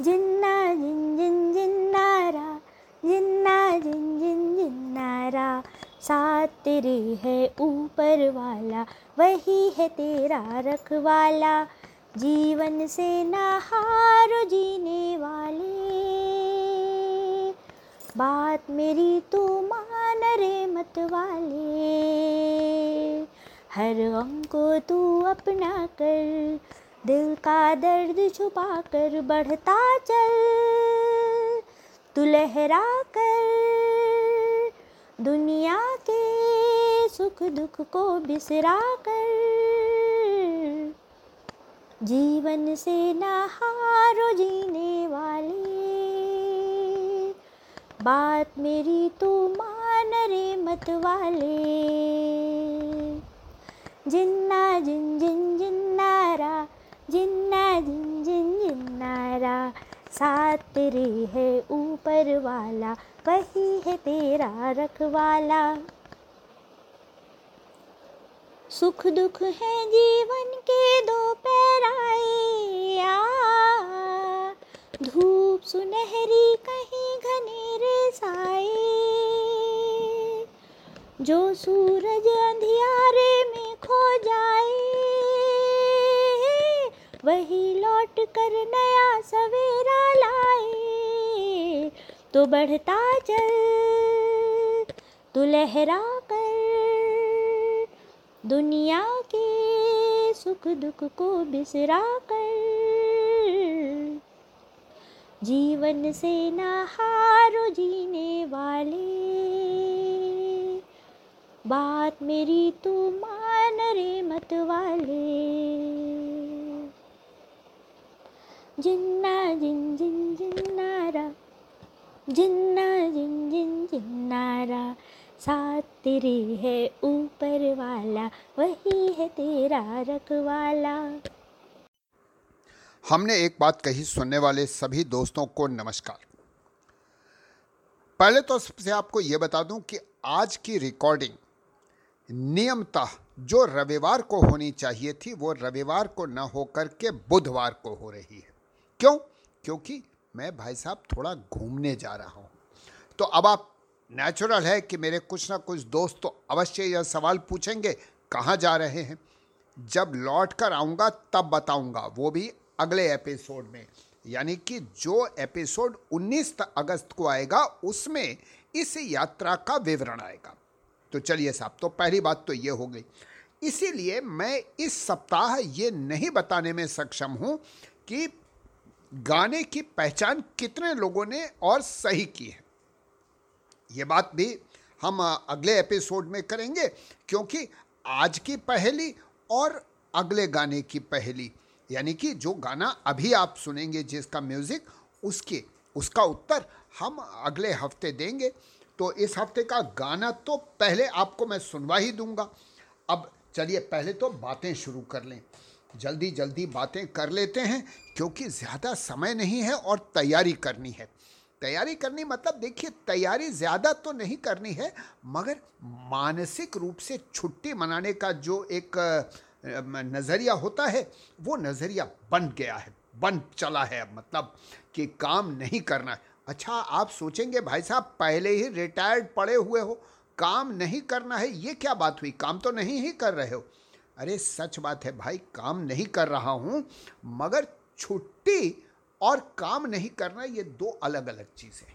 जिन्ना जिन जिन जिन्नारा, जिन्ना जिन जिन जिन्नारा, साथ तेरे है ऊपर वाला, वही है तेरा रखवाला। जीवन से ना हारो जीने वाले। बात मेरी तू मान रे मत वाले। हर गम को तू अपना कर दिल का दर्द छुपा कर बढ़ता चल, तू लहरा कर दुनिया के सुख दुख को बिसरा कर। जीवन से ना हारो जीने वाले, बात मेरी तू मान रे मत वाले। जिन्ना जिन जिन जिन्नारा जिन्ना जिन जिन जिन्नारा, साथ तेरे है ऊपर वाला, वही है तेरा रखवाला सुख दुख है जीवन के दो पैराए धूप सुनहरी कहीं घनेरे साए जो सूरज अंधियारे में खो जाए वही लौट कर नया सवेरा लाए। तो बढ़ता चल तो लहरा कर। दुनिया के सुख दुख को बिसरा कर। जीवन से ना हारो जीने वाले। बात मेरी तू मान रे मत वाले। जिन्ना जिन जिन जिन्नारा जिन्ना जिन जिन जिन्नारा साथ तेरे है ऊपर वाला, वही है तेरा रखवाला हमने एक बात कही सुनने वाले सभी दोस्तों को नमस्कार। पहले तो सबसे आपको यह बता दूँ कि आज की रिकॉर्डिंग नियमतः जो रविवार को होनी चाहिए थी, वो रविवार को न होकर के बुधवार को हो रही है। क्यों? क्योंकि मैं भाई साहब थोड़ा घूमने जा रहा हूँ। तो अब आप नेचुरल है कि मेरे कुछ ना कुछ दोस्त तो अवश्य यह सवाल पूछेंगे, कहाँ जा रहे हैं? जब लौट कर आऊँगा, तब बताऊँगा। वो भी अगले एपिसोड में। यानी कि जो एपिसोड 19 अगस्त को आएगा, उसमें इस यात्रा का विवरण आएगा। तो चलिए साहब तो पहली बात तो ये हो गई। इसीलिए मैं इस सप्ताह ये नहीं बताने में सक्षम हूँ कि गाने की पहचान कितने लोगों ने और सही की है? ये बात भी हम अगले एपिसोड में करेंगे, क्योंकि आज की पहली और अगले गाने की पहली, यानी कि जो गाना अभी आप सुनेंगे जिसका म्यूज़िक, उसके, उसका उत्तर हम अगले हफ़्ते देंगे। तो इस हफ़्ते का गाना तो पहले आपको मैं सुनवा ही दूँगा। अब चलिए पहले तो बातें शुरू कर लें। जल्दी जल्दी बातें कर लेते हैं, क्योंकि ज़्यादा समय नहीं है और तैयारी करनी है। तैयारी करनी मतलब देखिए, तैयारी ज़्यादा तो नहीं करनी है, मगर मानसिक रूप से छुट्टी मनाने का जो एक नज़रिया होता है, वो नज़रिया बन गया है, बन चला है मतलब कि काम नहीं करना है। अच्छा आप सोचेंगे भाई साहब, पहले ही रिटायर्ड पड़े हुए हो, काम नहीं करना है, ये क्या बात हुई? काम तो नहीं ही कर रहे हो। अरे सच बात है भाई, काम नहीं कर रहा हूँ, मगर छुट्टी और काम नहीं करना, ये दो अलग अलग चीज़ें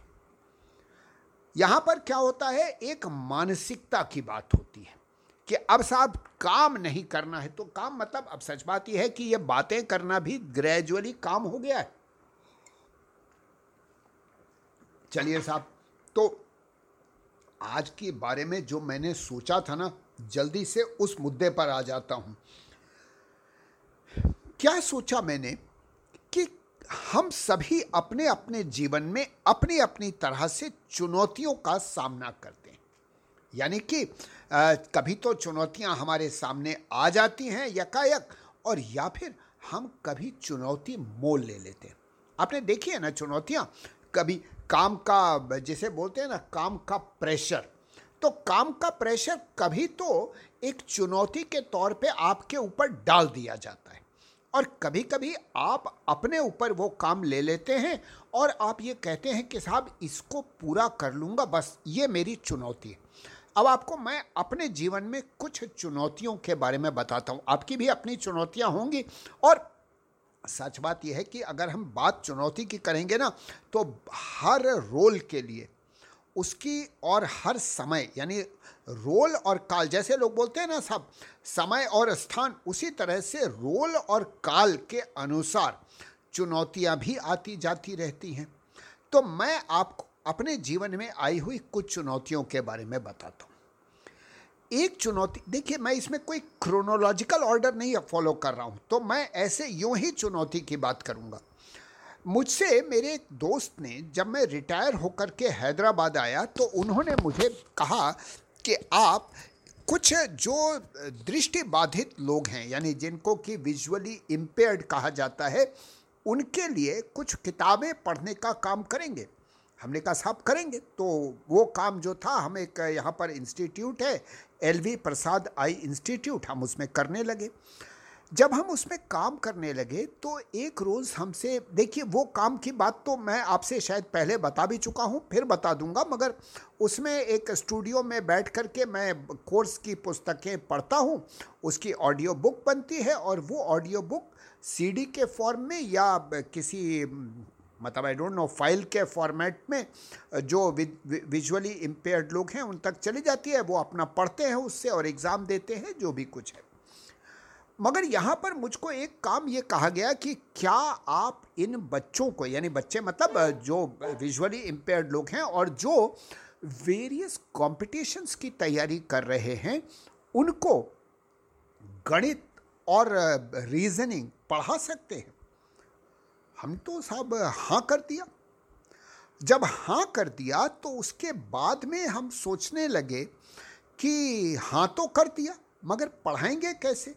यहाँ पर क्या होता है, एक मानसिकता की बात होती है कि अब साहब काम नहीं करना है तो काम मतलब अब सच बात यह है कि ये बातें करना भी ग्रेजुअली काम हो गया है। चलिए साहब तो आज के बारे में जो मैंने सोचा था ना जल्दी से उस मुद्दे पर आ जाता हूँ। क्या सोचा मैंने कि हम सभी अपने अपने जीवन में अपनी अपनी तरह से चुनौतियों का सामना करते हैं? यानी कि कभी तो चुनौतियाँ हमारे सामने आ जाती हैं यकायक, और या फिर हम कभी चुनौती मोल ले लेते हैं। आपने देखी है ना चुनौतियाँ? कभी काम का, जैसे बोलते हैं ना, काम का प्रेशर। तो काम का प्रेशर कभी तो एक चुनौती के तौर पे आपके ऊपर डाल दिया जाता है। और कभी कभी आप अपने ऊपर वो काम ले लेते हैं और आप ये कहते हैं कि, साहब, इसको पूरा कर लूँगा, बस ये मेरी चुनौती है। अब आपको मैं अपने जीवन में कुछ चुनौतियों के बारे में बताता हूँ। आपकी भी अपनी चुनौतियाँ होंगी। और सच बात यह है कि अगर हम बात चुनौती की करेंगे ना तो हर रोल के लिए उसकी और हर समय, यानी रोल और काल, जैसे लोग बोलते हैं ना सब, समय और स्थान, उसी तरह से रोल और काल के अनुसार चुनौतियाँ भी आती जाती रहती हैं। तो मैं आपको, अपने जीवन में आई हुई कुछ चुनौतियों के बारे में बताता हूँ। एक चुनौती, देखिए मैं इसमें कोई क्रोनोलॉजिकल ऑर्डर नहीं फॉलो कर रहा हूँ तो मैं ऐसे यूँ ही चुनौती की बात करूँगा। मुझसे मेरे एक दोस्त ने जब मैं रिटायर होकर के हैदराबाद आया तो उन्होंने मुझे कहा कि आप कुछ जो दृष्टि बाधित लोग हैं, यानी जिनको कि विजुअली इम्पेयर्ड कहा जाता है, उनके लिए कुछ किताबें पढ़ने का काम करेंगे। हमने कहा, साहब, करेंगे। तो वो काम जो था, हम एक यहाँ पर इंस्टीट्यूट है, L V Prasad eye institute, हम उसमें करने लगे। जब हम उसमें काम करने लगे तो एक रोज़ हमसे, देखिए, वो काम की बात तो मैं आपसे शायद पहले बता भी चुका हूँ, फिर बता दूँगा, मगर उसमें एक स्टूडियो में बैठ कर के मैं कोर्स की पुस्तकें पढ़ता हूँ, उसकी ऑडियो बुक बनती है, और वो ऑडियो बुक सीडी के फॉर्म में या किसी मतलब आई डोंट नो फ़ाइल के फॉर्मेट में जो विजुअली इम्पेयर्ड लोग हैं, उन तक चली जाती है, वो अपना पढ़ते हैं उससे और एग्ज़ाम देते हैं, जो भी कुछ है। मगर यहाँ पर मुझको एक काम ये कहा गया कि क्या आप इन बच्चों को, यानी बच्चे मतलब जो विजुअली इम्पेयर्ड लोग हैं और जो वेरियस कॉम्पिटिशन्स की तैयारी कर रहे हैं, उनको गणित और रीजनिंग पढ़ा सकते हैं। हम तो साहब हाँ कर दिया। जब हाँ कर दिया तो उसके बाद में हम सोचने लगे कि हाँ तो कर दिया, मगर पढ़ाएँगे कैसे?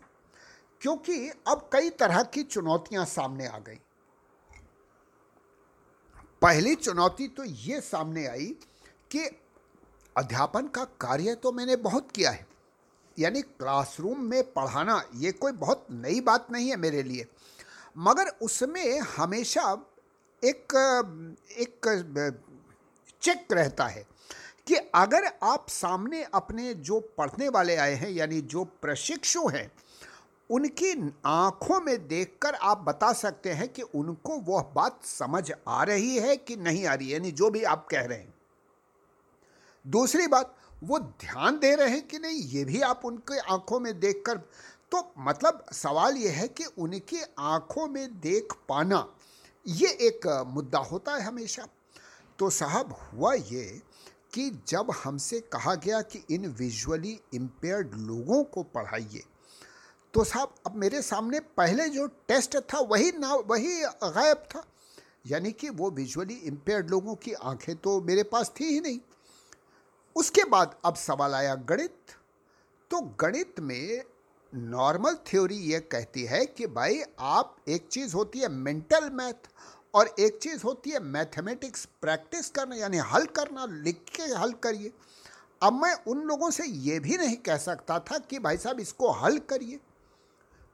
क्योंकि अब कई तरह की चुनौतियाँ सामने आ गई। पहली चुनौती तो ये सामने आई कि अध्यापन का कार्य तो मैंने बहुत किया है। यानी क्लासरूम में पढ़ाना ये कोई बहुत नई बात नहीं है मेरे लिए। मगर उसमें हमेशा एक एक चेक रहता है कि अगर आप सामने अपने जो पढ़ने वाले आए हैं, यानी जो प्रशिक्षु हैं उनकी आँखों में देखकर आप बता सकते हैं कि उनको वह बात समझ आ रही है कि नहीं आ रही है यानी जो भी आप कह रहे हैं। दूसरी बात, वो ध्यान दे रहे हैं कि नहीं, ये भी आप उनके आँखों में देखकर। तो मतलब सवाल यह है कि उनकी आँखों में देख पाना, ये एक मुद्दा होता है हमेशा। तो साहब, हुआ ये कि जब हमसे कहा गया कि इन विजुअली इम्पेयर्ड लोगों को पढ़ाइए तो साहब, अब मेरे सामने पहले जो टेस्ट था, वही ना, वही गायब था। यानी कि वो विजुअली इम्पेयर्ड लोगों की आँखें तो मेरे पास थी ही नहीं। उसके बाद अब सवाल आया गणित। तो गणित में नॉर्मल थ्योरी ये कहती है कि भाई, आप एक चीज़ होती है मेंटल मैथ और एक चीज़ होती है मैथमेटिक्स प्रैक्टिस करना, यानी हल करना, लिख के हल करिए। अब मैं उन लोगों से ये भी नहीं कह सकता था कि भाई साहब, इसको हल करिए।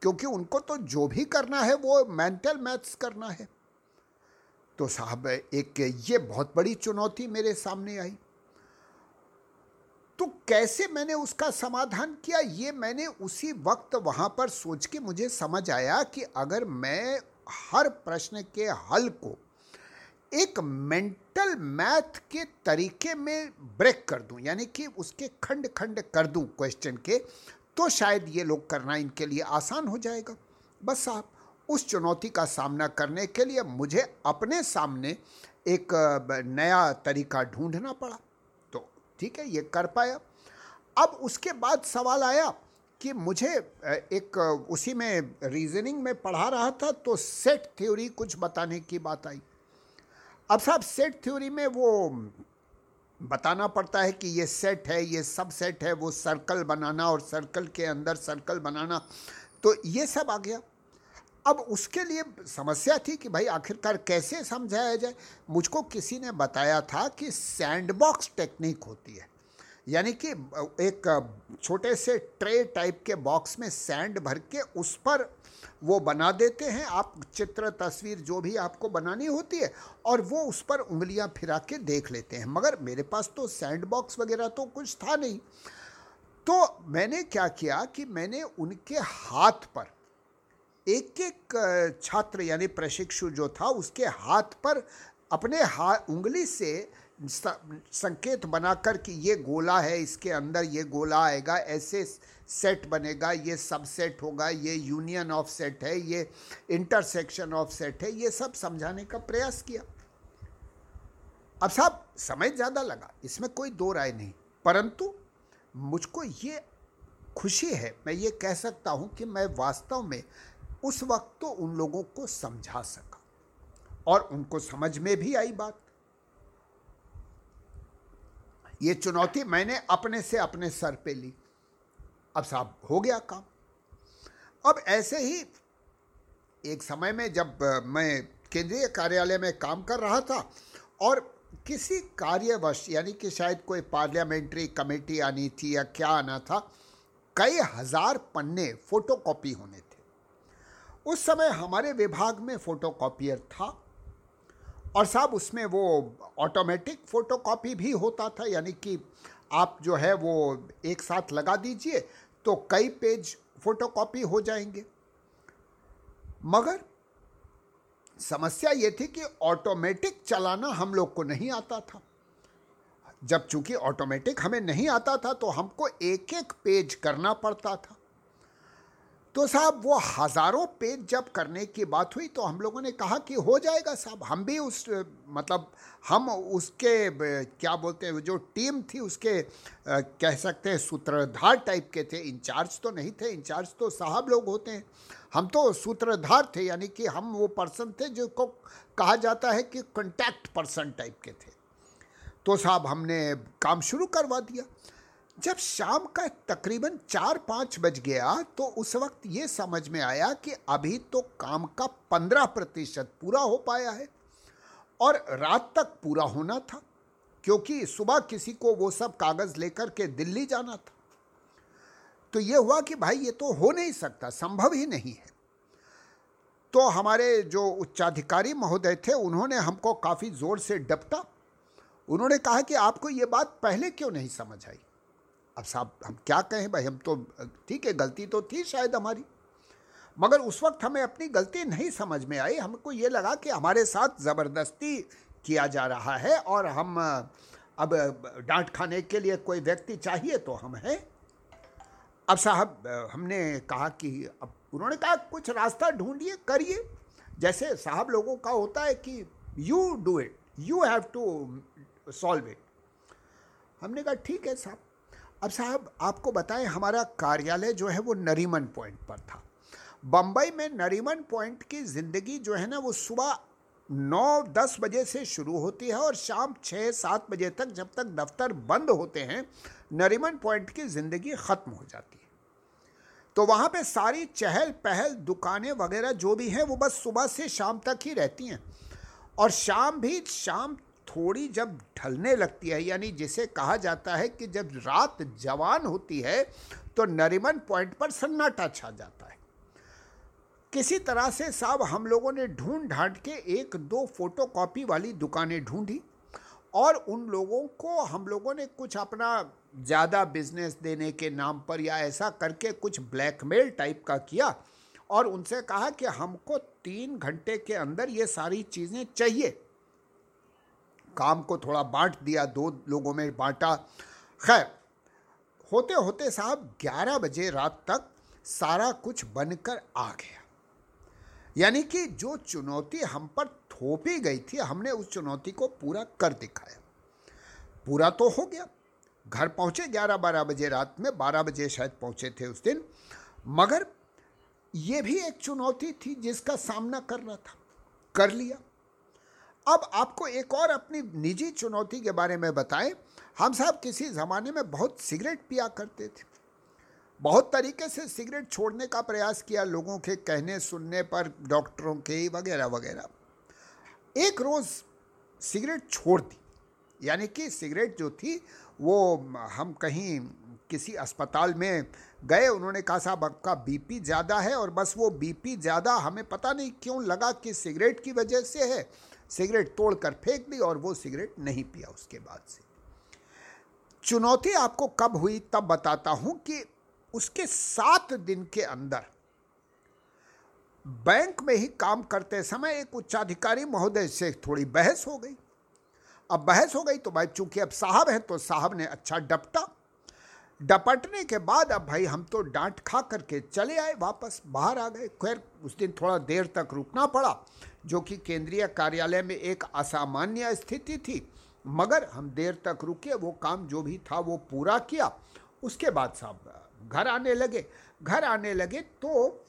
क्योंकि उनको तो जो भी करना है वो मेंटल मैथ्स करना है। तो साहब, एक ये बहुत बड़ी चुनौती मेरे सामने आई। तो कैसे मैंने उसका समाधान किया, ये मैंने उसी वक्त वहाँ पर सोच के मुझे समझ आया कि अगर मैं हर प्रश्न के हल को एक मेंटल मैथ के तरीके में ब्रेक कर दूँ, यानी कि उसके खंड खंड कर दूँ क्वेश्चन के तो शायद ये लोग करना इनके लिए आसान हो जाएगा। बस साहब, उस चुनौती का सामना करने के लिए मुझे अपने सामने एक नया तरीका ढूंढना पड़ा। तो ठीक है, ये कर पाया। अब उसके बाद सवाल आया कि मुझे एक उसी में रीजनिंग में पढ़ा रहा था तो सेट थ्योरी कुछ बताने की बात आई। अब साहब सेट थ्योरी में वो बताना पड़ता है कि ये सेट है, ये सब सेट है, वो सर्कल बनाना और सर्कल के अंदर सर्कल बनाना। तो ये सब आ गया। अब उसके लिए समस्या थी कि भाई आखिरकार कैसे समझाया जाए? मुझको किसी ने बताया था कि सैंडबॉक्स टेक्निक होती है। यानी कि एक छोटे से ट्रे टाइप के बॉक्स में सैंड भर के उस पर वो बना देते हैं। आप चित्र, तस्वीर जो भी आपको बनानी होती है और वो उस पर उंगलियाँ फिरा के देख लेते हैं। मगर मेरे पास तो सैंड बॉक्स वगैरह तो कुछ था नहीं। तो मैंने क्या किया कि मैंने उनके हाथ पर एक एक छात्र यानी प्रशिक्षु जो था, उसके हाथ पर अपने हाथ उंगली से संकेत बनाकर कि ये गोला है, इसके अंदर ये गोला आएगा, ऐसे सेट बनेगा, ये सब सेट होगा, ये यूनियन ऑफ़ सेट है, ये इंटरसेक्शन ऑफ़ सेट है, ये सब समझाने का प्रयास किया। अब साहब, समय ज़्यादा लगा, इसमें कोई दो राय नहीं, परंतु मुझको ये खुशी है, मैं ये कह सकता हूँ कि मैं वास्तव में उस वक्त तो उन लोगों को समझा सका, और उनको समझ में भी आई बात। ये चुनौती मैंने अपने से अपने सर पे ली। अब साहब, हो गया काम। अब ऐसे ही एक समय में जब मैं केंद्रीय कार्यालय में काम कर रहा था और किसी कार्यवश, यानी कि शायद कोई पार्लियामेंट्री कमेटी आनी थी या क्या आना था, कई हज़ार पन्ने फोटोकॉपी होने थे। उस समय हमारे विभाग में फोटोकॉपियर था। और साहब, उसमें वो ऑटोमेटिक फ़ोटोकॉपी भी होता था, यानी कि आप जो है वो एक साथ लगा दीजिए तो कई पेज फ़ोटोकॉपी हो जाएँगे। मगर समस्या ये थी कि ऑटोमेटिक चलाना हम लोग को नहीं आता था। जब चूँकि ऑटोमेटिक हमें नहीं आता था तो हमको एक एक पेज करना पड़ता था। तो साहब, वो हज़ारों पेज जब करने की बात हुई तो हम लोगों ने कहा कि हो जाएगा साहब, हम भी उस मतलब हम उसके, क्या बोलते हैं, जो टीम थी उसके कह सकते हैं, सूत्रधार टाइप के थे। इंचार्ज तो नहीं थे, इंचार्ज तो साहब लोग होते हैं। हम तो सूत्रधार थे, यानी कि हम वो पर्सन थे जिसको कहा जाता है कि कॉन्टैक्ट पर्सन टाइप के थे। तो साहब, हमने काम शुरू करवा दिया। जब शाम का तकरीबन चार पाँच बज गया तो उस वक्त ये समझ में आया कि अभी तो काम का पंद्रह प्रतिशत पूरा हो पाया है और रात तक पूरा होना था, क्योंकि सुबह किसी को वो सब कागज़ लेकर के दिल्ली जाना था। तो ये हुआ कि भाई, ये तो हो नहीं सकता, संभव ही नहीं है। तो हमारे जो उच्चाधिकारी महोदय थे, उन्होंने हमको काफ़ी ज़ोर से डपटा। उन्होंने कहा कि आपको ये बात पहले क्यों नहीं समझ आई? अब साहब, हम क्या कहें भाई? हम तो ठीक है, गलती तो थी शायद हमारी। मगर उस वक्त हमें अपनी गलती नहीं समझ में आई। हमको ये लगा कि हमारे साथ ज़बरदस्ती किया जा रहा है और हम, अब डांट खाने के लिए कोई व्यक्ति चाहिए तो हम हैं। अब साहब, हमने कहा कि अब उन्होंने कहा, कुछ रास्ता ढूंढिए, करिए। जैसे साहब लोगों का होता है कि you do it you have to solve it हमने कहा, ठीक है साहब। अब साहब, आपको बताएँ, हमारा कार्यालय जो है वो नरीमन पॉइंट पर था। बम्बई में नरीमन पॉइंट की ज़िंदगी जो है ना, वो सुबह नौ दस बजे से शुरू होती है और शाम छः सात बजे तक जब तक दफ्तर बंद होते हैं, नरीमन पॉइंट की ज़िंदगी ख़त्म हो जाती है। तो वहाँ पे सारी चहल पहल, दुकानें वगैरह जो भी हैं, वो बस सुबह से शाम तक ही रहती हैं। और शाम भी, शाम थोड़ी जब ढलने लगती है, यानी जिसे कहा जाता है कि जब रात जवान होती है तो नरिमन पॉइंट पर सन्नाटा छा जाता है। किसी तरह से साहब हम लोगों ने ढूंढ ढांट के एक दो फ़ोटो कॉपी वाली दुकानें ढूंढी और उन लोगों को हम लोगों ने कुछ अपना ज़्यादा बिज़नेस देने के नाम पर या ऐसा करके कुछ ब्लैकमेल टाइप का किया और उनसे कहा कि हमको तीन घंटे के अंदर ये सारी चीज़ें चाहिए। काम को थोड़ा बांट दिया, दो लोगों में बांटा। खैर होते होते साहब 11 बजे रात तक सारा कुछ बनकर आ गया। यानी कि जो चुनौती हम पर थोपी गई थी, हमने उस चुनौती को पूरा कर दिखाया। पूरा तो हो गया। घर पहुँचे 11-12 बजे रात में 12 बजे शायद पहुँचे थे उस दिन। मगर ये भी एक चुनौती थी जिसका सामना करना था। कर लिया। अब आपको एक और अपनी निजी चुनौती के बारे में बताएँ। हम साहब किसी ज़माने में बहुत सिगरेट पिया करते थे। बहुत तरीके से सिगरेट छोड़ने का प्रयास किया लोगों के कहने सुनने पर, डॉक्टरों के वगैरह वगैरह। एक रोज़ सिगरेट छोड़ दी। यानी कि सिगरेट जो थी, वो हम कहीं किसी अस्पताल में गए, उन्होंने कहा, साहब, आपका बीपी ज़्यादा है और बस वो बीपी ज़्यादा हमें पता नहीं क्यों लगा कि सिगरेट की वजह से है। सिगरेट तोड़कर फेंक दी और वो सिगरेट नहीं पिया उसके बाद से। चुनौती आपको कब हुई तब बताता हूँ कि उसके सात दिन के अंदर बैंक में ही काम करते समय एक उच्चाधिकारी महोदय से थोड़ी बहस हो गई। अब बहस हो गई तो भाई चूँकि अब साहब हैं तो साहब ने अच्छा डपटा। डपटने के बाद अब भाई हम तो डांट खा करके चले आए, वापस बाहर आ गए। खैर, उस दिन थोड़ा देर तक रुकना पड़ा, जो कि केंद्रीय कार्यालय में एक असामान्य स्थिति थी। मगर हम देर तक रुके, वो काम जो भी था वो पूरा किया। उसके बाद साहब घर आने लगे। घर आने लगे तो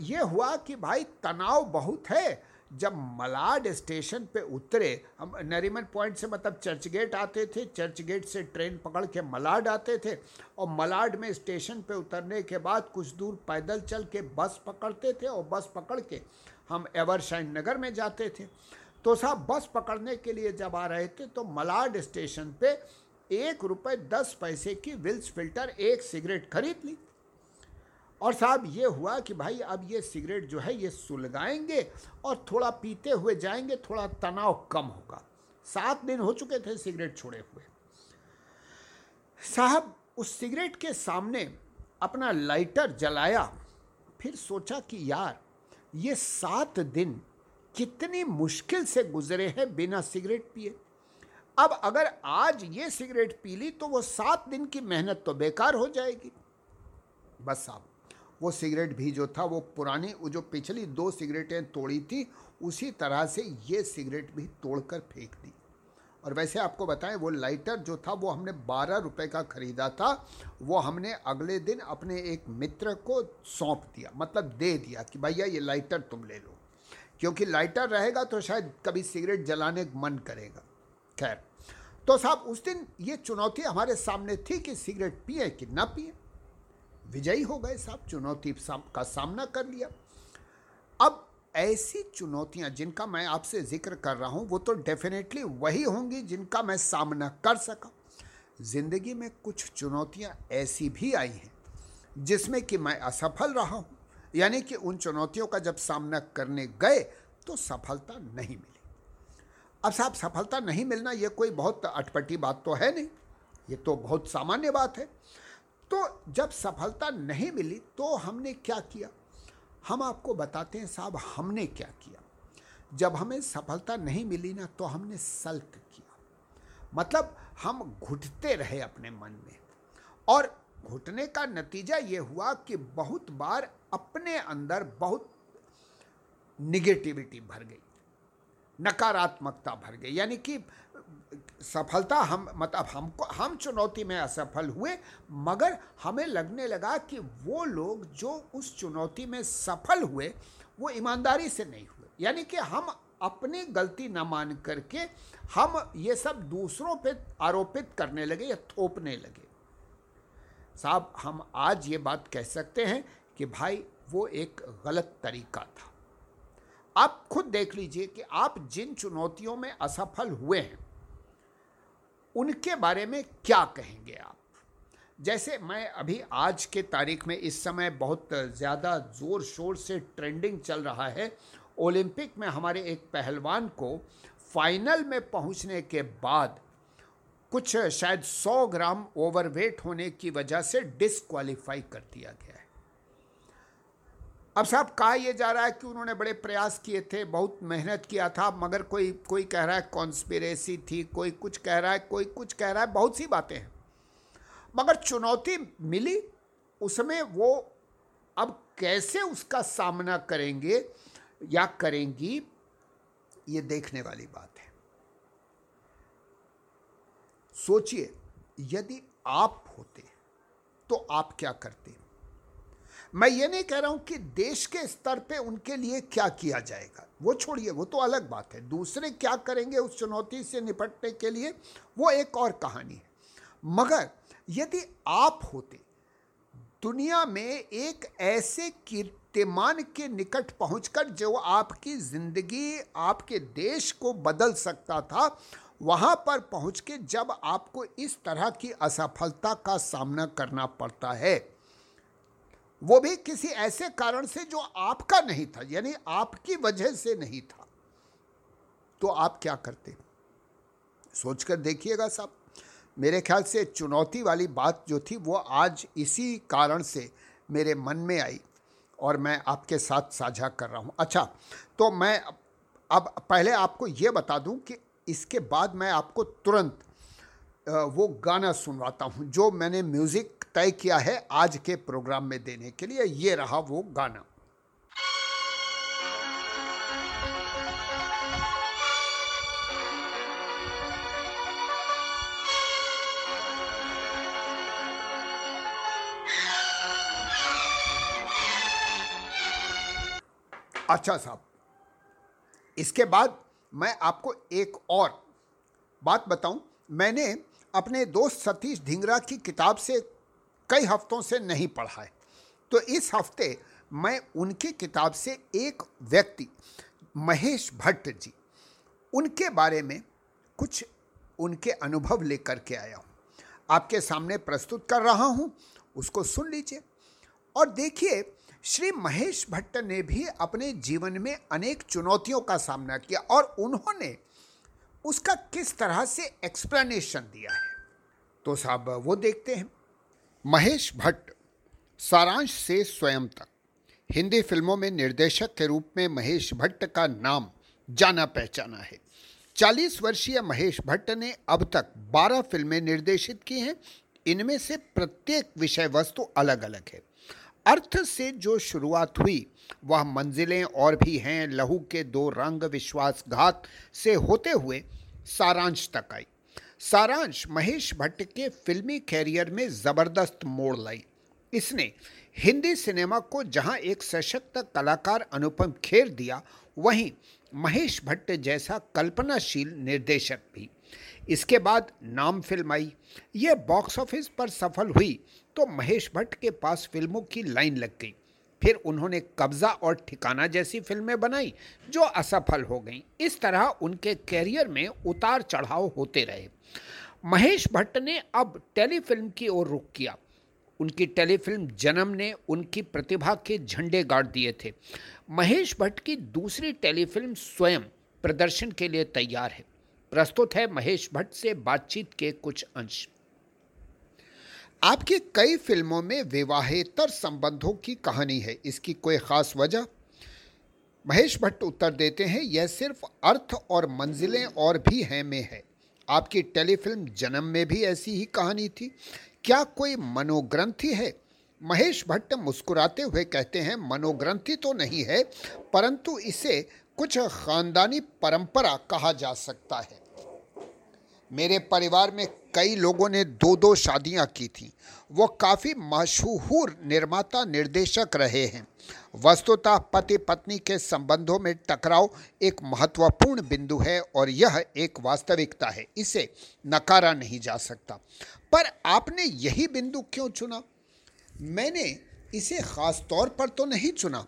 ये हुआ कि भाई तनाव बहुत है। जब मलाड स्टेशन पे उतरे, हम नरीमन पॉइंट से मतलब चर्च गेट आते थे, चर्च गेट से ट्रेन पकड़ के मलाड आते थे और मलाड में स्टेशन पे उतरने के बाद कुछ दूर पैदल चल के बस पकड़ते थे और बस पकड़ के हम एवरशाइन नगर में जाते थे। तो साहब, बस पकड़ने के लिए जब आ रहे थे तो मलाड स्टेशन पे एक रुपये दस पैसे की विल्स फ़िल्टर एक सिगरेट खरीद ली। और साहब, ये हुआ कि भाई, अब ये सिगरेट जो है, ये सुलगाएँगे और थोड़ा पीते हुए जाएँगे, थोड़ा तनाव कम होगा। सात दिन हो चुके थे सिगरेट छोड़े हुए। साहब, उस सिगरेट के सामने अपना लाइटर जलाया, फिर सोचा कि यार, ये सात दिन कितनी मुश्किल से गुजरे हैं बिना सिगरेट पिए। अब अगर आज ये सिगरेट पी ली तो वो सात दिन की मेहनत तो बेकार हो जाएगी। बस साहब वो सिगरेट भी जो था, वो पुरानी, वो जो पिछली दो सिगरेटें तोड़ी थी, उसी तरह से ये सिगरेट भी तोड़कर फेंक दी। और वैसे आपको बताएँ, वो लाइटर जो था, वो हमने बारह रुपए का ख़रीदा था। वो हमने अगले दिन अपने एक मित्र को सौंप दिया मतलब दे दिया कि भैया ये लाइटर तुम ले लो। क्योंकि लाइटर रहेगा तो शायद कभी सिगरेट जलाने मन करेगा। खैर तो साहब, उस दिन ये चुनौती हमारे सामने थी कि सिगरेट पिए कि ना पिए। विजयी हो गए साहब, चुनौती का सामना कर लिया। अब ऐसी चुनौतियाँ जिनका मैं आपसे ज़िक्र कर रहा हूँ, वो तो डेफिनेटली वही होंगी जिनका मैं सामना कर सका। ज़िंदगी में कुछ चुनौतियाँ ऐसी भी आई हैं, जिसमें कि मैं असफल रहा हूँ। यानी कि उन चुनौतियों का जब सामना करने गए तो सफलता नहीं मिली। अब साहब, सफलता नहीं मिलना ये कोई बहुत अटपटी बात तो है नहीं। ये तो बहुत सामान्य बात है। तो जब सफलता नहीं मिली तो हमने क्या किया? हम आपको बताते हैं साहब, हमने क्या किया? जब हमें सफलता नहीं मिली ना तो हमने सल्क किया। मतलब हम घुटते रहे अपने मन में। और घुटने का नतीजा ये हुआ कि बहुत बार अपने अंदर बहुत निगेटिविटी भर गई, नकारात्मकता भर गई। यानी कि सफलता हम मतलब हमको, हम चुनौती में असफल हुए, मगर हमें लगने लगा कि वो लोग जो उस चुनौती में सफल हुए, वो ईमानदारी से नहीं हुए। यानी कि हम अपनी गलती न मान करके हम ये सब दूसरों पे आरोपित करने लगे या थोपने लगे। साहब, हम आज ये बात कह सकते हैं कि भाई, वो एक गलत तरीका था। आप खुद देख लीजिए कि आप जिन चुनौतियों में असफल हुए हैं उनके बारे में क्या कहेंगे आप? जैसे मैं अभी आज के तारीख में इस समय बहुत ज़्यादा ज़ोर शोर से ट्रेंडिंग चल रहा है। ओलंपिक में हमारे एक पहलवान को फाइनल में पहुँचने के बाद कुछ शायद 100 ग्राम ओवरवेट होने की वजह से डिसक्वालीफाई कर दिया गया है। अब साहब, कहा यह जा रहा है कि उन्होंने बड़े प्रयास किए थे, बहुत मेहनत किया था, मगर कोई कोई कह रहा है कॉन्स्पिरेसी थी, कोई कुछ कह रहा है, कोई कुछ कह रहा है, बहुत सी बातें हैं। मगर चुनौती मिली, उसमें वो अब कैसे उसका सामना करेंगे या करेंगी, ये देखने वाली बात है। सोचिए, यदि आप होते तो आप क्या करते? मैं ये नहीं कह रहा हूँ कि देश के स्तर पे उनके लिए क्या किया जाएगा। वो छोड़िए, वो तो अलग बात है। दूसरे क्या करेंगे उस चुनौती से निपटने के लिए, वो एक और कहानी है। मगर यदि आप होते, दुनिया में एक ऐसे कीर्तिमान के निकट पहुंचकर जो आपकी ज़िंदगी, आपके देश को बदल सकता था, वहाँ पर पहुँच के जब आपको इस तरह की असफलता का सामना करना पड़ता है वो भी किसी ऐसे कारण से जो आपका नहीं था, यानी आपकी वजह से नहीं था। तो आप क्या करते सोचकर देखिएगा साहब मेरे ख्याल से चुनौती वाली बात जो थी, वो आज इसी कारण से मेरे मन में आई और मैं आपके साथ साझा कर रहा हूँ। अच्छा तो मैं अब पहले आपको ये बता दूँ कि इसके बाद मैं आपको तुरंत वो गाना सुनवाता हूँ, जो मैंने म्यूज़िक तय किया है आज के प्रोग्राम में देने के लिए। ये रहा वो गाना। अच्छा साहब, इसके बाद मैं आपको एक और बात बताऊँ। मैंने अपने दोस्त सतीश धिंगरा की किताब से कई हफ्तों से नहीं पढ़ा है। तो इस हफ़्ते मैं उनकी किताब से एक व्यक्ति, महेश भट्ट जी, उनके बारे में कुछ उनके अनुभव लेकर के आया हूँ। आपके सामने प्रस्तुत कर रहा हूँ, उसको सुन लीजिए। और देखिए, श्री महेश भट्ट ने भी अपने जीवन में अनेक चुनौतियों का सामना किया और उन्होंने उसका किस तरह से एक्सप्लेनेशन दिया है। तो साहब वो देखते हैं। महेश भट्ट, सारांश से स्वयं तक। हिंदी फ़िल्मों में निर्देशक के रूप में महेश भट्ट का नाम जाना पहचाना है। 40 वर्षीय महेश भट्ट ने अब तक 12 फ़िल्में निर्देशित की हैं। इनमें से प्रत्येक विषय वस्तु अलग अलग है। अर्थ से जो शुरुआत हुई, वह मंजिलें और भी हैं। लहू के दो रंग विश्वासघात से होते हुए सारांश तक आई। सारांश, महेश भट्ट के फिल्मी कैरियर में ज़बरदस्त मोड़ लाई। इसने हिंदी सिनेमा को जहाँ एक सशक्त कलाकार अनुपम खेर दिया, वहीं महेश भट्ट जैसा कल्पनाशील निर्देशक भी। इसके बाद नाम फ़िल्म आई। ये बॉक्स ऑफ़िस पर सफल हुई तो महेश भट्ट के पास फ़िल्मों की लाइन लग गई। फिर उन्होंने कब्जा और ठिकाना जैसी फ़िल्में बनाई, जो असफल हो गईं। इस तरह उनके कैरियर में उतार चढ़ाव होते रहे। महेश भट्ट ने अब टेलीफिल्म की ओर रुख किया। उनकी टेलीफिल्म जन्म ने उनकी प्रतिभा के झंडे गाड़ दिए थे। महेश भट्ट की दूसरी टेलीफिल्म स्वयं प्रदर्शन के लिए तैयार है। प्रस्तुत है महेश भट्ट से बातचीत के कुछ अंश। आपकी कई फ़िल्मों में विवाहेतर संबंधों की कहानी है। इसकी कोई खास वजह? महेश भट्ट उत्तर देते हैं, यह सिर्फ़ अर्थ और मंजिलें और भी हैं में है। आपकी टेलीफिल्म जन्म में भी ऐसी ही कहानी थी। क्या कोई मनोग्रंथि है? महेश भट्ट मुस्कुराते हुए कहते हैं, मनोग्रंथि तो नहीं है, परंतु इसे कुछ खानदानी परंपरा कहा जा सकता है। मेरे परिवार में कई लोगों ने दो दो शादियाँ की थी। वो काफ़ी मशहूर निर्माता निर्देशक रहे हैं। वस्तुतः पति पत्नी के संबंधों में टकराव एक महत्वपूर्ण बिंदु है और यह एक वास्तविकता है। इसे नकारा नहीं जा सकता। पर आपने यही बिंदु क्यों चुना? मैंने इसे ख़ास तौर पर तो नहीं चुना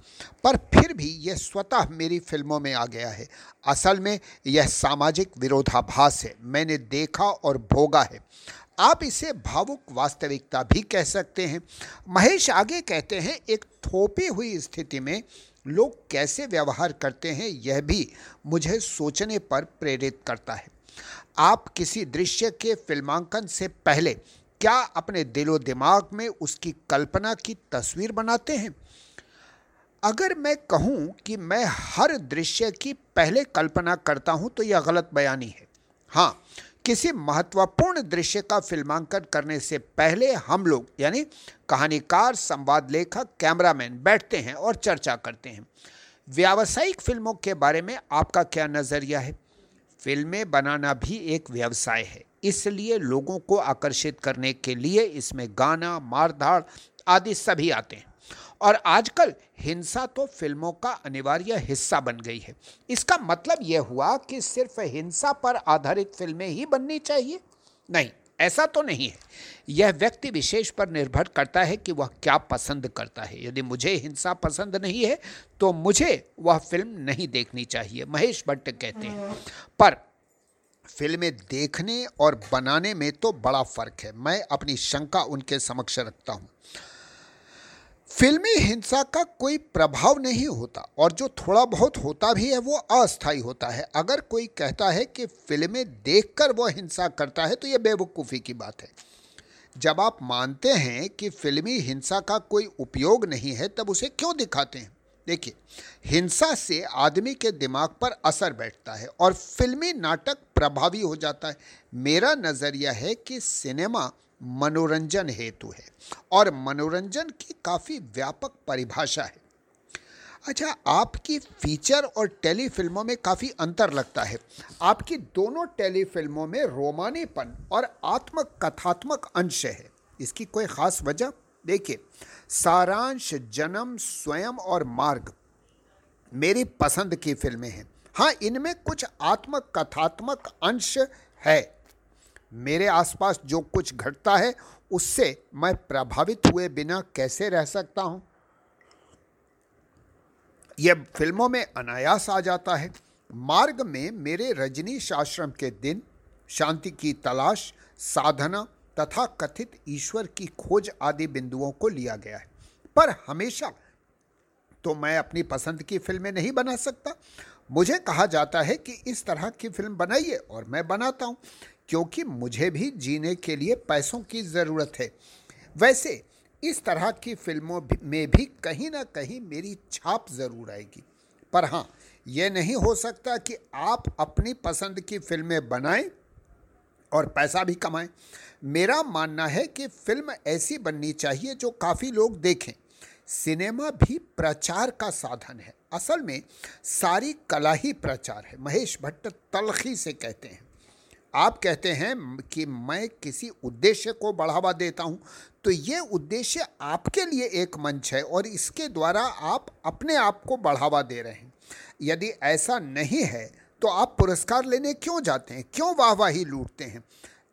पर फिर भी यह स्वतः मेरी फ़िल्मों में आ गया है। असल में यह सामाजिक विरोधाभास है, मैंने देखा और भोगा है। आप इसे भावुक वास्तविकता भी कह सकते हैं। महेश आगे कहते हैं, एक थोपी हुई स्थिति में लोग कैसे व्यवहार करते हैं, यह भी मुझे सोचने पर प्रेरित करता है। आप किसी दृश्य के फिल्मांकन से पहले क्या अपने दिलो दिमाग में उसकी कल्पना की तस्वीर बनाते हैं? अगर मैं कहूँ कि मैं हर दृश्य की पहले कल्पना करता हूँ तो यह गलत बयानी है। हाँ किसी महत्वपूर्ण दृश्य का फिल्मांकन करने से पहले हम लोग, यानी कहानीकार, संवाद लेखक, कैमरामैन बैठते हैं और चर्चा करते हैं। व्यावसायिक फ़िल्मों के बारे में आपका क्या नज़रिया है? फ़िल्में बनाना भी एक व्यवसाय है। इसलिए लोगों को आकर्षित करने के लिए इसमें गाना, मारधाड़ आदि सभी आते हैं। और आजकल हिंसा तो फ़िल्मों का अनिवार्य हिस्सा बन गई है। इसका मतलब यह हुआ कि सिर्फ़ हिंसा पर आधारित फ़िल्में ही बननी चाहिए? नहीं, ऐसा तो नहीं है। यह व्यक्ति विशेष पर निर्भर करता है कि वह क्या पसंद करता है। यदि मुझे हिंसा पसंद नहीं है तो मुझे वह फ़िल्म नहीं देखनी चाहिए, महेश भट्ट कहते हैं। पर फ़िल्में देखने और बनाने में तो बड़ा फ़र्क है। मैं अपनी शंका उनके समक्ष रखता हूँ। फिल्मी हिंसा का कोई प्रभाव नहीं होता और जो थोड़ा बहुत होता भी है, वो अस्थायी होता है। अगर कोई कहता है कि फ़िल्में देखकर वो हिंसा करता है तो ये बेवकूफ़ी की बात है। जब आप मानते हैं कि फिल्मी हिंसा का कोई उपयोग नहीं है, तब उसे क्यों दिखाते हैं? देखिए, हिंसा से आदमी के दिमाग पर असर बैठता है और फिल्मी नाटक प्रभावी हो जाता है। मेरा नज़रिया है कि सिनेमा मनोरंजन हेतु है और मनोरंजन की काफ़ी व्यापक परिभाषा है। अच्छा आपकी फीचर और टेली फ़िल्मों में काफ़ी अंतर लगता है। आपकी दोनों टेली फ़िल्मों में रोमानीपन और आत्मकथात्मक अंश है। इसकी कोई ख़ास वजह? देखिए, सारांश जन्म, स्वयं और मार्ग मेरी पसंद की फ़िल्में हैं। हाँ इनमें कुछ आत्म कथात्मक अंश है। मेरे आसपास जो कुछ घटता है, उससे मैं प्रभावित हुए बिना कैसे रह सकता हूँ? यह फ़िल्मों में अनायास आ जाता है। मार्ग में मेरे रजनीश आश्रम के दिन शांति की तलाश, साधना तथा कथित ईश्वर की खोज आदि बिंदुओं को लिया गया है। पर हमेशा तो मैं अपनी पसंद की फ़िल्में नहीं बना सकता। मुझे कहा जाता है कि इस तरह की फ़िल्म बनाइए और मैं बनाता हूँ, क्योंकि मुझे भी जीने के लिए पैसों की ज़रूरत है। वैसे इस तरह की फ़िल्मों में भी कहीं ना कहीं मेरी छाप ज़रूर आएगी। पर हाँ ये नहीं हो सकता कि आप अपनी पसंद की फ़िल्में बनाएँ और पैसा भी कमाएँ। मेरा मानना है कि फ़िल्म ऐसी बननी चाहिए जो काफ़ी लोग देखें। सिनेमा भी प्रचार का साधन है। असल में सारी कला ही प्रचार है, महेश भट्ट तलखी से कहते हैं। आप कहते हैं कि मैं किसी उद्देश्य को बढ़ावा देता हूँ तो ये उद्देश्य आपके लिए एक मंच है और इसके द्वारा आप अपने आप को बढ़ावा दे रहे हैं। यदि ऐसा नहीं है तो आप पुरस्कार लेने क्यों जाते हैं? क्यों वाहवाही लूटते हैं?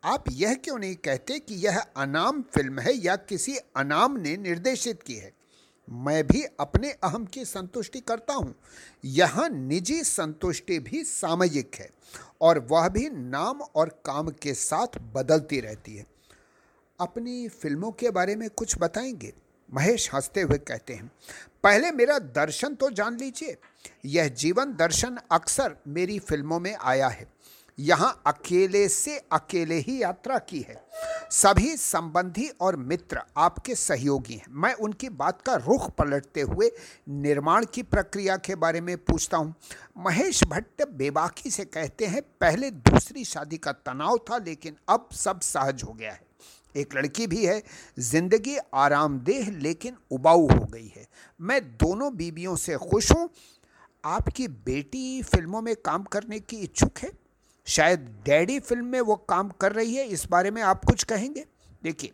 आप यह क्यों नहीं कहते कि यह अनाम फ़िल्म है या किसी अनाम ने निर्देशित की है? मैं भी अपने अहम की संतुष्टि करता हूँ। यहाँ निजी संतुष्टि भी सामयिक है और वह भी नाम और काम के साथ बदलती रहती है। अपनी फ़िल्मों के बारे में कुछ बताएँगे? महेश हँसते हुए कहते हैं, पहले मेरा दर्शन तो जान लीजिए। यह जीवन दर्शन अक्सर मेरी फ़िल्मों में आया है। यहाँ अकेले से अकेले ही यात्रा की है। सभी संबंधी और मित्र आपके सहयोगी हैं। मैं उनकी बात का रुख पलटते हुए निर्माण की प्रक्रिया के बारे में पूछता हूँ। महेश भट्ट बेबाकी से कहते हैं, पहले दूसरी शादी का तनाव था, लेकिन अब सब सहज हो गया है। एक लड़की भी है, ज़िंदगी आरामदेह लेकिन उबाऊ हो गई है। मैं दोनों बीबियों से खुश हूँ। आपकी बेटी फ़िल्मों में काम करने की इच्छुक है? शायद डैडी फ़िल्म में वो काम कर रही है, इस बारे में आप कुछ कहेंगे? देखिए,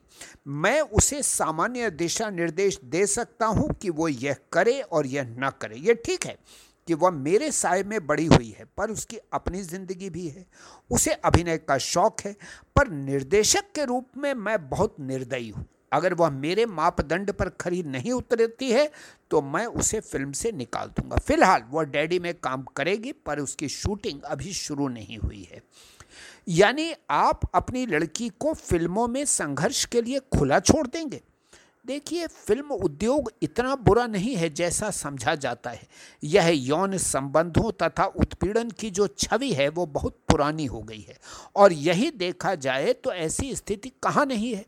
मैं उसे सामान्य दिशा निर्देश दे सकता हूँ कि वो यह करे और यह ना करे। यह ठीक है कि वह मेरे साय में बड़ी हुई है, पर उसकी अपनी ज़िंदगी भी है। उसे अभिनय का शौक है, पर निर्देशक के रूप में मैं बहुत निर्दयी हूँ। अगर वह मेरे मापदंड पर खरी नहीं उतरती है तो मैं उसे फ़िल्म से निकाल दूँगा। फ़िलहाल वह डैडी में काम करेगी, पर उसकी शूटिंग अभी शुरू नहीं हुई है। यानी आप अपनी लड़की को फ़िल्मों में संघर्ष के लिए खुला छोड़ देंगे। देखिए, फ़िल्म उद्योग इतना बुरा नहीं है जैसा समझा जाता है। यह यौन संबंधों तथा उत्पीड़न की जो छवि है, वो बहुत पुरानी हो गई है। और यही देखा जाए तो ऐसी स्थिति कहाँ नहीं है।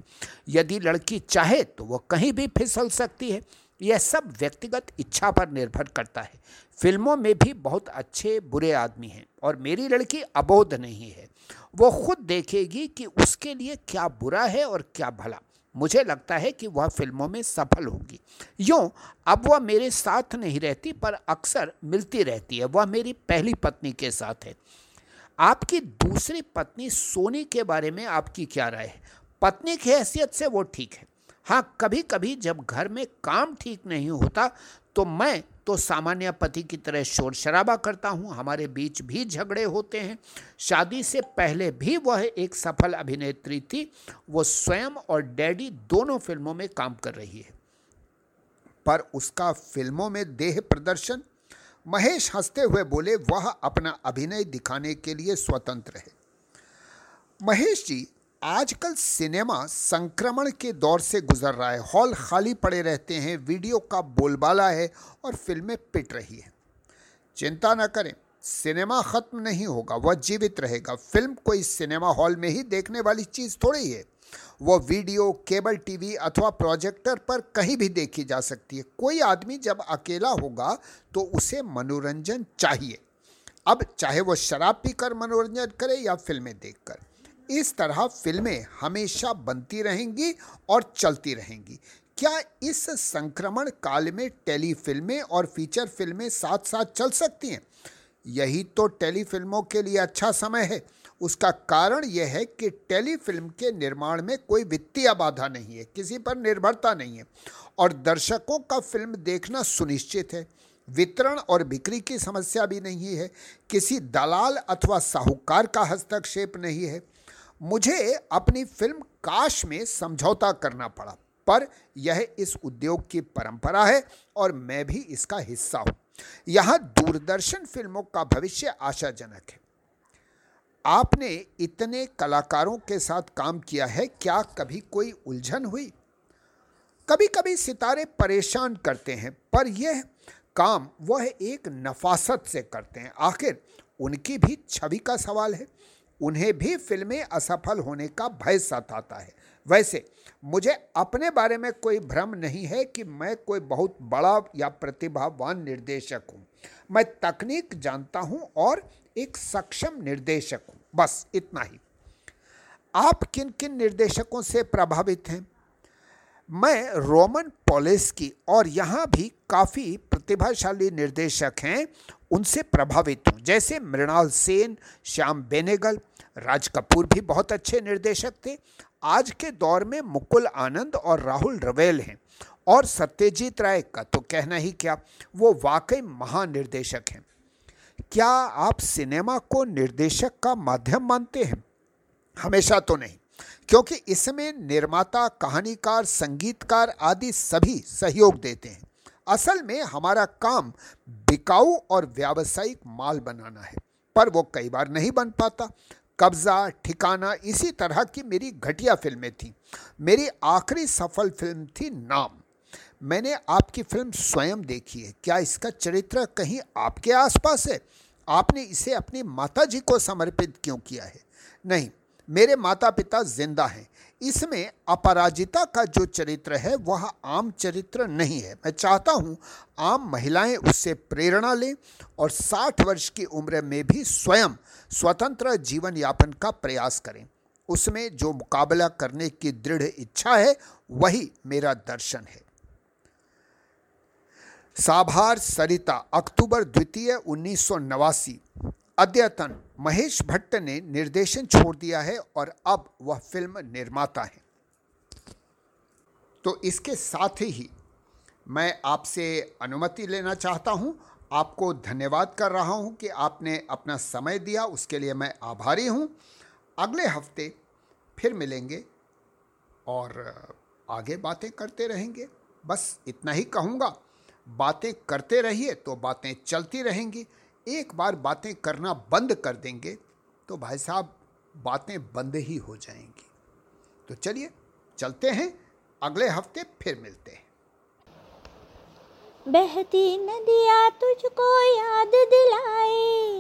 यदि लड़की चाहे तो वह कहीं भी फिसल सकती है। यह सब व्यक्तिगत इच्छा पर निर्भर करता है। फ़िल्मों में भी बहुत अच्छे बुरे आदमी हैं और मेरी लड़की अबोध नहीं है। वो खुद देखेगी कि उसके लिए क्या बुरा है और क्या भला। मुझे लगता है कि वह फ़िल्मों में सफल होगी। यूँ, अब वह मेरे साथ नहीं रहती, पर अक्सर मिलती रहती है। वह मेरी पहली पत्नी के साथ है। आपकी दूसरी पत्नी सोनी के बारे में आपकी क्या राय है? पत्नी की हैसियत से वो ठीक है। हाँ कभी कभी जब घर में काम ठीक नहीं होता तो मैं तो सामान्य पति की तरह शोर शराबा करता हूँ। हमारे बीच भी झगड़े होते हैं। शादी से पहले भी वह एक सफल अभिनेत्री थी। वो स्वयं और डैडी दोनों फ़िल्मों में काम कर रही है। पर उसका फ़िल्मों में देह प्रदर्शन, महेश हँसते हुए बोले, वह अपना अभिनय दिखाने के लिए स्वतंत्र है। महेश जी आजकल सिनेमा संक्रमण के दौर से गुजर रहा है। हॉल खाली पड़े रहते हैं, वीडियो का बोलबाला है और फ़िल्में पिट रही हैं। चिंता न करें, सिनेमा ख़त्म नहीं होगा, वह जीवित रहेगा। फ़िल्म कोई सिनेमा हॉल में ही देखने वाली चीज़ थोड़ी है। वो वीडियो, केबल टीवी अथवा प्रोजेक्टर पर कहीं भी देखी जा सकती है। कोई आदमी जब अकेला होगा तो उसे मनोरंजन चाहिए। अब चाहे वो शराब पीकर मनोरंजन करे या फ़िल्में देखकर। इस तरह फ़िल्में हमेशा बनती रहेंगी और चलती रहेंगी। क्या इस संक्रमण काल में टेली फ़िल्में और फीचर फ़िल्में साथ साथ चल सकती हैं? यही तो टेली फ़िल्मों के लिए अच्छा समय है। उसका कारण यह है कि टेली फ़िल्म के निर्माण में कोई वित्तीय बाधा नहीं है, किसी पर निर्भरता नहीं है और दर्शकों का फ़िल्म देखना सुनिश्चित है। वितरण और बिक्री की समस्या भी नहीं है। किसी दलाल अथवा साहूकार का हस्तक्षेप नहीं है। मुझे अपनी फ़िल्म काश में समझौता करना पड़ा, पर यह इस उद्योग की परंपरा है और मैं भी इसका हिस्सा हूँ। यहाँ दूरदर्शन फ़िल्मों का भविष्य आशाजनक है। आपने इतने कलाकारों के साथ काम किया है, क्या कभी कोई उलझन हुई? कभी कभी सितारे परेशान करते हैं, पर यह काम वह एक नफासत से करते हैं। आखिर उनकी भी छवि का सवाल है। उन्हें भी फ़िल्में असफल होने का भय सताता है। वैसे, मुझे अपने बारे में कोई भ्रम नहीं है कि मैं कोई बहुत बड़ा या प्रतिभावान निर्देशक हूँ। मैं तकनीक जानता हूँ और एक सक्षम निर्देशक हूँ। बस इतना ही। आप किन किन निर्देशकों से प्रभावित हैं? मैं रोमन पॉलिस की और यहाँ भी काफ़ी प्रतिभाशाली निर्देशक हैं, उनसे प्रभावित हूँ। जैसे मृणाल सेन, श्याम बेनेगल राज कपूर भी बहुत अच्छे निर्देशक थे। आज के दौर में मुकुल आनंद और राहुल रवेल हैं और सत्यजीत राय का तो कहना ही क्या, वो वाकई महानिर्देशक हैं। क्या आप सिनेमा को निर्देशक का माध्यम मानते हैं? हमेशा तो नहीं, क्योंकि इसमें निर्माता, कहानीकार, संगीतकार आदि सभी सहयोग देते हैं। असल में हमारा काम बिकाऊ और व्यावसायिक माल बनाना है, पर वो कई बार नहीं बन पाता। कब्ज़ा, ठिकाना, इसी तरह की मेरी घटिया फ़िल्में थीं। मेरी आखिरी सफल फ़िल्म थी नाम। मैंने आपकी फ़िल्म स्वयं देखी है। क्या इसका चरित्र कहीं आपके आसपास है? आपने इसे अपनी माता जी को समर्पित क्यों किया है? नहीं, मेरे माता पिता ज़िंदा हैं। इसमें अपराजिता का जो चरित्र है, वह आम चरित्र नहीं है। मैं चाहता हूँ आम महिलाएँ उससे प्रेरणा लें और 60 वर्ष की उम्र में भी स्वयं स्वतंत्र जीवन यापन का प्रयास करें। उसमें जो मुकाबला करने की दृढ़ इच्छा है, वही मेरा दर्शन है। साभार सरिता, अक्टूबर द्वितीय, उन्नीस सौ नवासी। अद्यतन महेश भट्ट ने निर्देशन छोड़ दिया है और अब वह फ़िल्म निर्माता है। तो इसके साथ ही मैं आपसे अनुमति लेना चाहता हूँ। आपको धन्यवाद कर रहा हूँ कि आपने अपना समय दिया, उसके लिए मैं आभारी हूँ। अगले हफ़्ते फिर मिलेंगे और आगे बातें करते रहेंगे। बस इतना ही कहूँगा। बातें करते रहिए तो बातें चलती रहेंगी। एक बार बातें करना बंद कर देंगे तो भाई साहब बातें बंद ही हो जाएँगी। तो चलिए, चलते हैं। अगले हफ़्ते फिर मिलते हैं। बहती नदिया तुझको याद दिलाए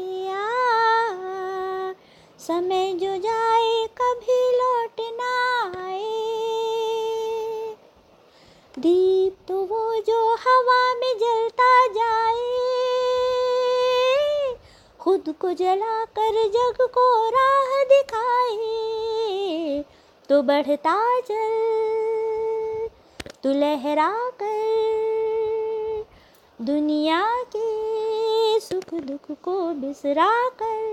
समय जो जाए कभी लौट ना आए। दीप तो वो जो हवा में जलता खुद को जला कर जग को राह दिखाए तो बढ़ता चल तू लहरा कर दुनिया के सुख दुख को बिसरा कर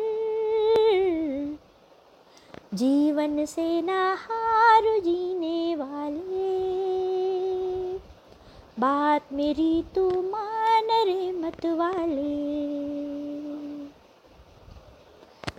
जीवन से ना हार जीने वाले। बात मेरी तू मान रे मत वाले।